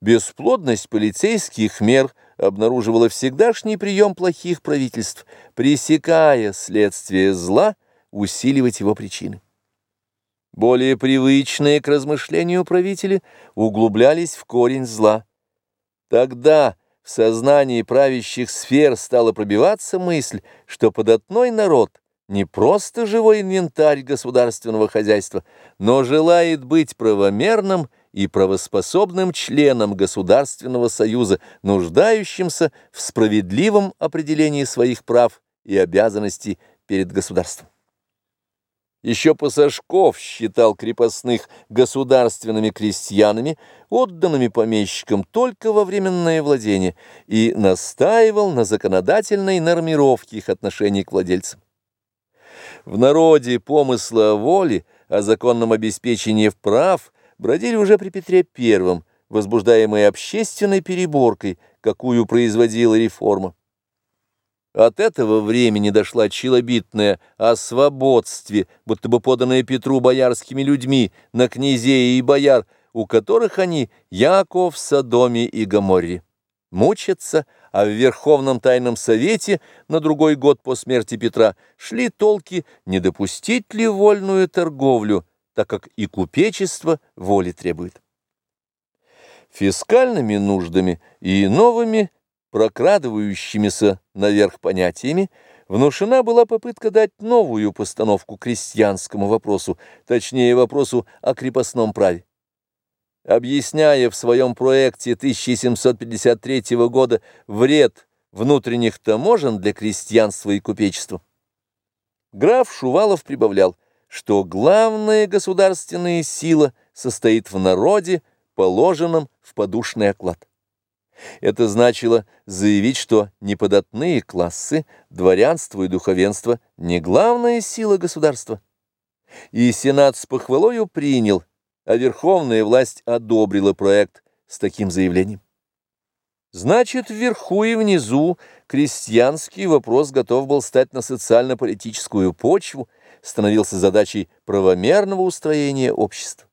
Бесплодность полицейских мер обнаруживала всегдашний прием плохих правительств, пресекая следствие зла, усиливать его причины. Более привычные к размышлению правители углублялись в корень зла. Тогда в сознании правящих сфер стала пробиваться мысль, что податной народ не просто живой инвентарь государственного хозяйства, но желает быть правомерным и правоспособным членом Государственного Союза, нуждающимся в справедливом определении своих прав и обязанностей перед государством. Еще Пасашков считал крепостных государственными крестьянами, отданными помещикам только во временное владение, и настаивал на законодательной нормировке их отношений к владельцам. В народе помысла о воле, о законном обеспечении прав бродили уже при Петре I, возбуждаемые общественной переборкой, какую производила реформа. От этого времени дошла челобитная о свободстве, будто бы поданная Петру боярскими людьми на князей и бояр, у которых они, Яков, Содоме и Гоморре, мучатся, а в Верховном Тайном Совете на другой год по смерти Петра шли толки, не допустить ли вольную торговлю, так как и купечество воли требует. Фискальными нуждами и новыми, прокрадывающимися наверх понятиями, внушена была попытка дать новую постановку крестьянскому вопросу, точнее вопросу о крепостном праве. Объясняя в своем проекте 1753 года вред внутренних таможен для крестьянства и купечества, граф Шувалов прибавлял – что главная государственная сила состоит в народе, положенном в подушный оклад. Это значило заявить, что неподатные классы, дворянство и духовенство – не главная сила государства. И Сенат с похвалою принял, а верховная власть одобрила проект с таким заявлением. Значит, вверху и внизу крестьянский вопрос готов был стать на социально-политическую почву, становился задачей правомерного устроения общества.